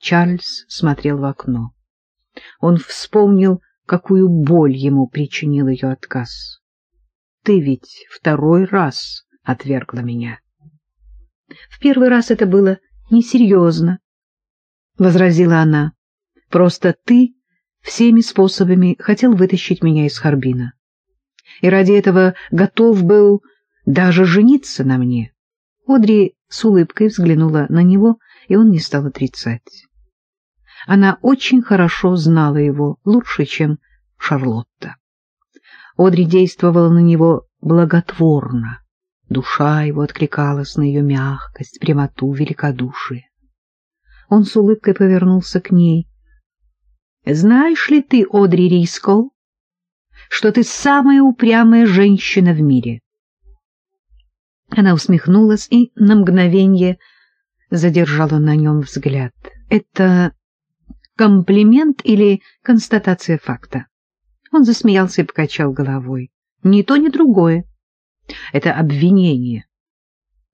Чарльз смотрел в окно. Он вспомнил, какую боль ему причинил ее отказ. «Ты ведь второй раз отвергла меня». «В первый раз это было несерьезно», — возразила она. «Просто ты всеми способами хотел вытащить меня из Харбина. И ради этого готов был даже жениться на мне». Одри с улыбкой взглянула на него, и он не стал отрицать. Она очень хорошо знала его, лучше, чем Шарлотта. Одри действовала на него благотворно. Душа его откликалась на ее мягкость, прямоту, великодушие. Он с улыбкой повернулся к ней. — Знаешь ли ты, Одри Рискол, что ты самая упрямая женщина в мире? Она усмехнулась и на мгновение задержала на нем взгляд. — Это комплимент или констатация факта? Он засмеялся и покачал головой. Ни то, ни другое. Это обвинение.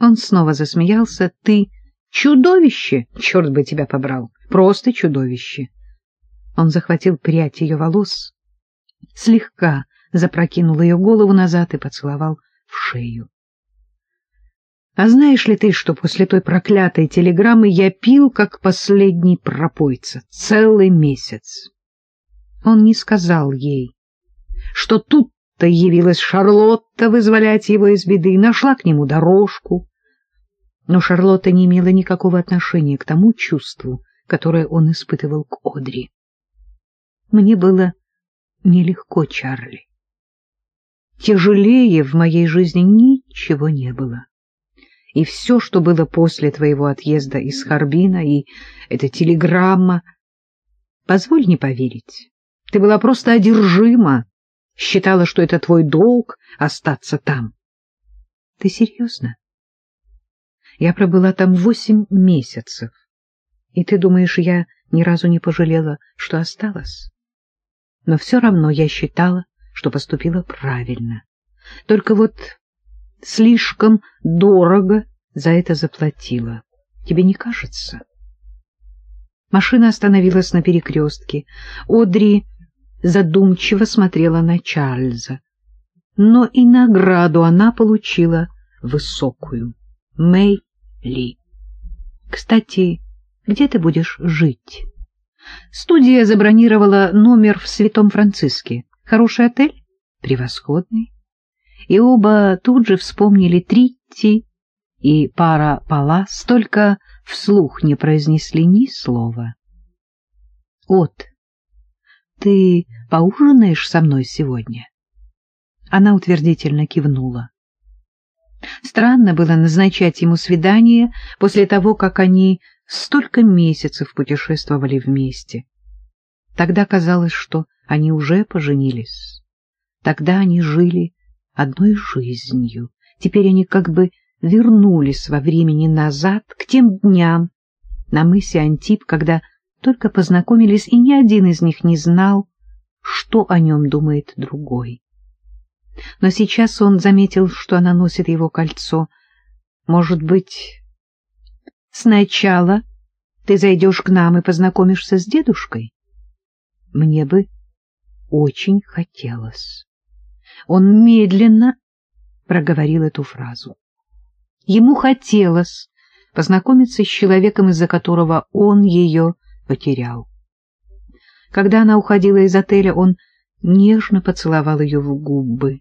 Он снова засмеялся. Ты чудовище, черт бы тебя побрал, просто чудовище. Он захватил прядь ее волос, слегка запрокинул ее голову назад и поцеловал в шею. А знаешь ли ты, что после той проклятой телеграммы я пил, как последний пропойца, целый месяц? Он не сказал ей, что тут-то явилась Шарлотта вызволять его из беды, нашла к нему дорожку. Но Шарлотта не имела никакого отношения к тому чувству, которое он испытывал к Одри. Мне было нелегко, Чарли. Тяжелее в моей жизни ничего не было и все, что было после твоего отъезда из Харбина, и эта телеграмма. Позволь не поверить. Ты была просто одержима, считала, что это твой долг остаться там. Ты серьезно? Я пробыла там восемь месяцев, и ты думаешь, я ни разу не пожалела, что осталась? Но все равно я считала, что поступила правильно. Только вот слишком дорого за это заплатила. Тебе не кажется? Машина остановилась на перекрестке. Одри задумчиво смотрела на Чарльза. Но и награду она получила высокую. Мэй Ли. Кстати, где ты будешь жить? Студия забронировала номер в Святом Франциске. Хороший отель? Превосходный и оба тут же вспомнили Тритти и пара Палас, только вслух не произнесли ни слова. — От, ты поужинаешь со мной сегодня? Она утвердительно кивнула. Странно было назначать ему свидание после того, как они столько месяцев путешествовали вместе. Тогда казалось, что они уже поженились. Тогда они жили одной жизнью. Теперь они как бы вернулись во времени назад, к тем дням на мысе Антип, когда только познакомились, и ни один из них не знал, что о нем думает другой. Но сейчас он заметил, что она носит его кольцо. Может быть, сначала ты зайдешь к нам и познакомишься с дедушкой? Мне бы очень хотелось. Он медленно проговорил эту фразу. Ему хотелось познакомиться с человеком, из-за которого он ее потерял. Когда она уходила из отеля, он нежно поцеловал ее в губы.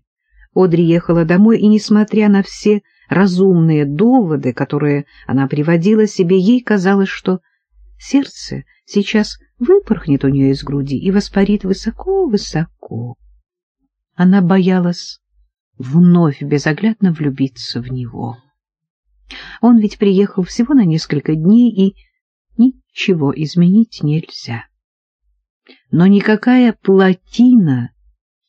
Одри ехала домой, и, несмотря на все разумные доводы, которые она приводила себе, ей казалось, что сердце сейчас выпорхнет у нее из груди и воспарит высоко-высоко. Она боялась вновь безоглядно влюбиться в него. Он ведь приехал всего на несколько дней, и ничего изменить нельзя. Но никакая плотина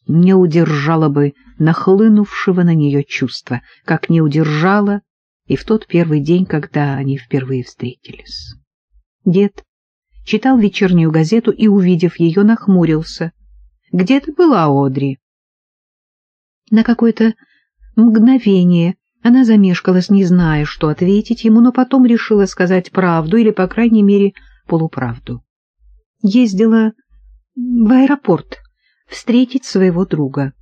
не удержала бы нахлынувшего на нее чувства, как не удержала и в тот первый день, когда они впервые встретились. Дед читал вечернюю газету и, увидев ее, нахмурился. — Где ты была, Одри? На какое-то мгновение она замешкалась, не зная, что ответить ему, но потом решила сказать правду или, по крайней мере, полуправду. Ездила в аэропорт встретить своего друга.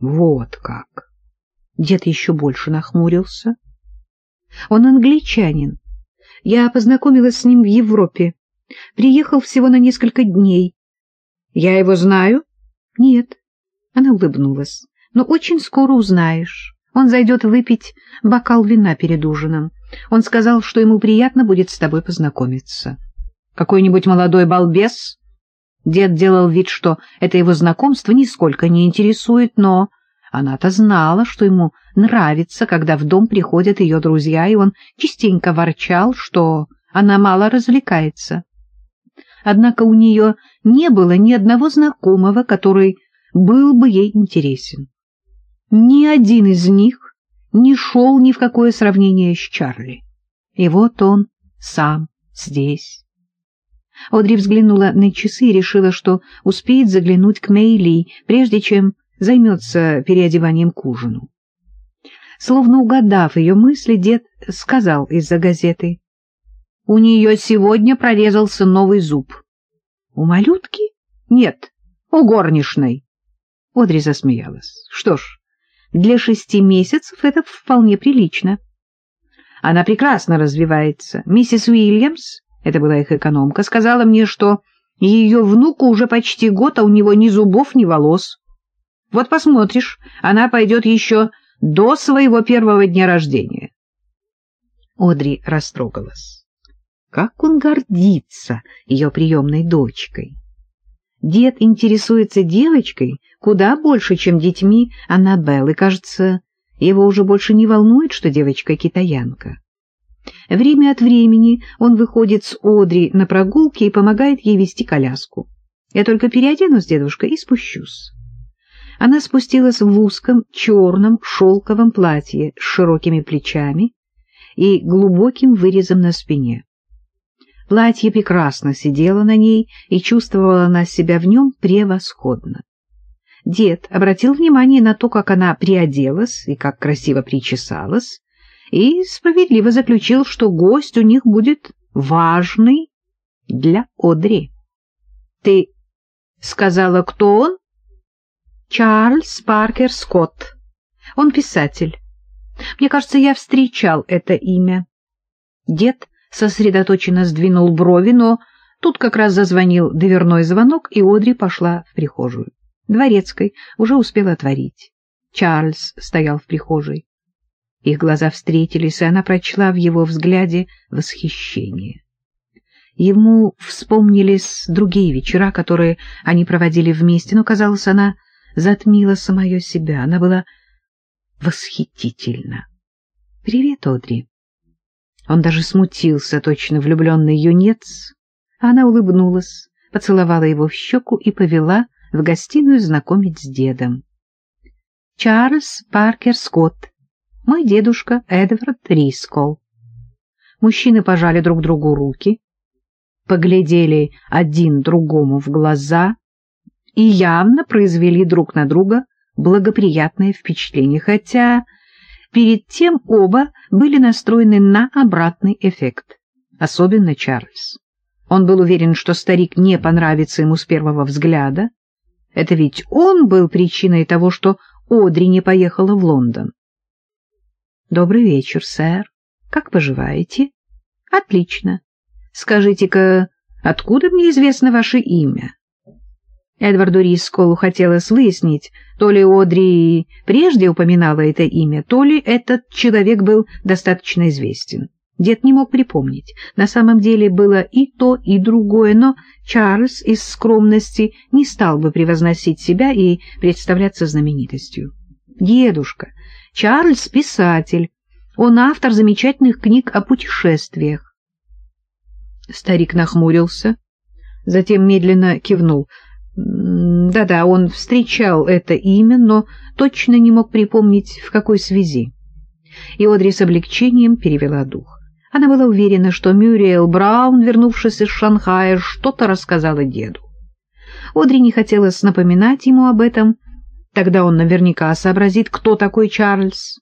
Вот как! Дед еще больше нахмурился. Он англичанин. Я познакомилась с ним в Европе. Приехал всего на несколько дней. Я его знаю? Нет. Она улыбнулась. Но очень скоро узнаешь. Он зайдет выпить бокал вина перед ужином. Он сказал, что ему приятно будет с тобой познакомиться. Какой-нибудь молодой балбес? Дед делал вид, что это его знакомство нисколько не интересует, но она-то знала, что ему нравится, когда в дом приходят ее друзья, и он частенько ворчал, что она мало развлекается. Однако у нее не было ни одного знакомого, который был бы ей интересен. Ни один из них не шел ни в какое сравнение с Чарли. И вот он сам здесь. Одри взглянула на часы и решила, что успеет заглянуть к Мейли, прежде чем займется переодеванием к ужину. Словно угадав ее мысли, дед сказал из-за газеты. — У нее сегодня прорезался новый зуб. — У малютки? — Нет, у горничной. Одри засмеялась. — Что ж, для шести месяцев это вполне прилично. Она прекрасно развивается. Миссис Уильямс, это была их экономка, сказала мне, что ее внуку уже почти год, а у него ни зубов, ни волос. Вот посмотришь, она пойдет еще до своего первого дня рождения. Одри растрогалась. Как он гордится ее приемной дочкой! Дед интересуется девочкой куда больше, чем детьми Аннабеллы. Кажется, его уже больше не волнует, что девочка китаянка. Время от времени он выходит с Одри на прогулки и помогает ей вести коляску. Я только переоденусь, дедушка, и спущусь. Она спустилась в узком черном шелковом платье с широкими плечами и глубоким вырезом на спине. Платье прекрасно сидело на ней, и чувствовала она себя в нем превосходно. Дед обратил внимание на то, как она приоделась и как красиво причесалась, и справедливо заключил, что гость у них будет важный для Одри. — Ты сказала, кто он? — Чарльз Паркер Скотт. Он писатель. Мне кажется, я встречал это имя. Дед сосредоточенно сдвинул брови, но тут как раз зазвонил дверной звонок, и Одри пошла в прихожую. Дворецкой уже успела отворить. Чарльз стоял в прихожей. Их глаза встретились, и она прочла в его взгляде восхищение. Ему вспомнились другие вечера, которые они проводили вместе, но, казалось, она затмила самое себя. Она была восхитительна. «Привет, Одри». Он даже смутился, точно влюбленный юнец. Она улыбнулась, поцеловала его в щеку и повела в гостиную знакомить с дедом. Чарльз Паркер Скотт, мой дедушка Эдвард Рискол. Мужчины пожали друг другу руки, поглядели один другому в глаза и явно произвели друг на друга благоприятное впечатление, хотя перед тем оба были настроены на обратный эффект, особенно Чарльз. Он был уверен, что старик не понравится ему с первого взгляда. Это ведь он был причиной того, что Одри не поехала в Лондон. «Добрый вечер, сэр. Как поживаете?» «Отлично. Скажите-ка, откуда мне известно ваше имя?» Эдварду Рисколу хотелось выяснить, то ли Одри прежде упоминала это имя, то ли этот человек был достаточно известен. Дед не мог припомнить. На самом деле было и то, и другое, но Чарльз из скромности не стал бы превозносить себя и представляться знаменитостью. «Дедушка, Чарльз — писатель. Он автор замечательных книг о путешествиях». Старик нахмурился, затем медленно кивнул. Да-да, он встречал это имя, но точно не мог припомнить, в какой связи. И Одри с облегчением перевела дух. Она была уверена, что Мюриэл Браун, вернувшись из Шанхая, что-то рассказала деду. Одри не хотелось напоминать ему об этом, тогда он наверняка сообразит, кто такой Чарльз.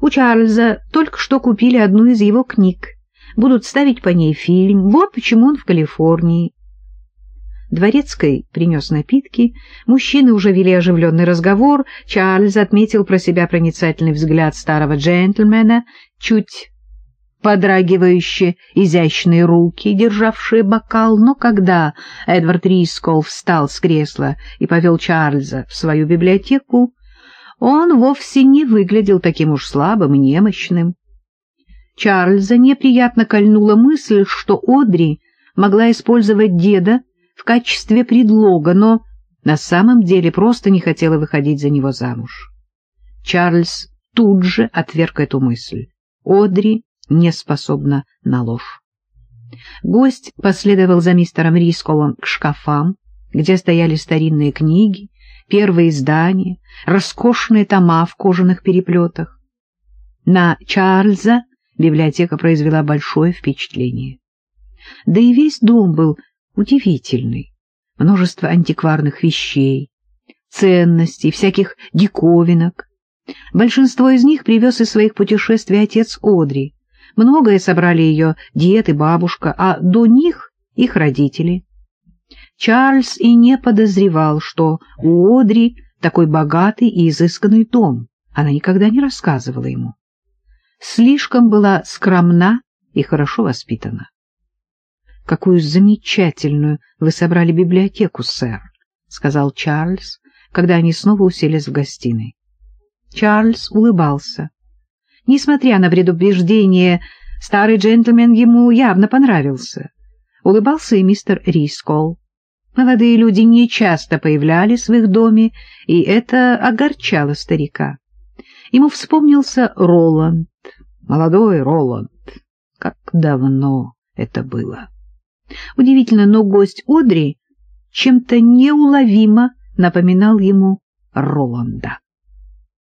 У Чарльза только что купили одну из его книг. будут ставить по ней фильм. Вот почему он в Калифорнии. Дворецкой принес напитки, мужчины уже вели оживленный разговор, Чарльз отметил про себя проницательный взгляд старого джентльмена, чуть подрагивающие изящные руки, державшие бокал, но когда Эдвард Рискол встал с кресла и повел Чарльза в свою библиотеку, он вовсе не выглядел таким уж слабым и немощным. Чарльза неприятно кольнула мысль, что Одри могла использовать деда качестве предлога, но на самом деле просто не хотела выходить за него замуж. Чарльз тут же отверг эту мысль. Одри не способна на ложь. Гость последовал за мистером Рисколом к шкафам, где стояли старинные книги, первые издания, роскошные тома в кожаных переплетах. На Чарльза библиотека произвела большое впечатление. Да и весь дом был удивительный. Множество антикварных вещей, ценностей, всяких диковинок. Большинство из них привез из своих путешествий отец Одри. Многое собрали ее дед и бабушка, а до них их родители. Чарльз и не подозревал, что у Одри такой богатый и изысканный дом. Она никогда не рассказывала ему. Слишком была скромна и хорошо воспитана. — Какую замечательную вы собрали библиотеку, сэр, — сказал Чарльз, когда они снова уселись в гостиной. Чарльз улыбался. Несмотря на предубеждение, старый джентльмен ему явно понравился. Улыбался и мистер Рискол. Молодые люди нечасто появлялись в их доме, и это огорчало старика. Ему вспомнился Роланд, молодой Роланд. Как давно это было! Удивительно, но гость Одри чем-то неуловимо напоминал ему Роланда.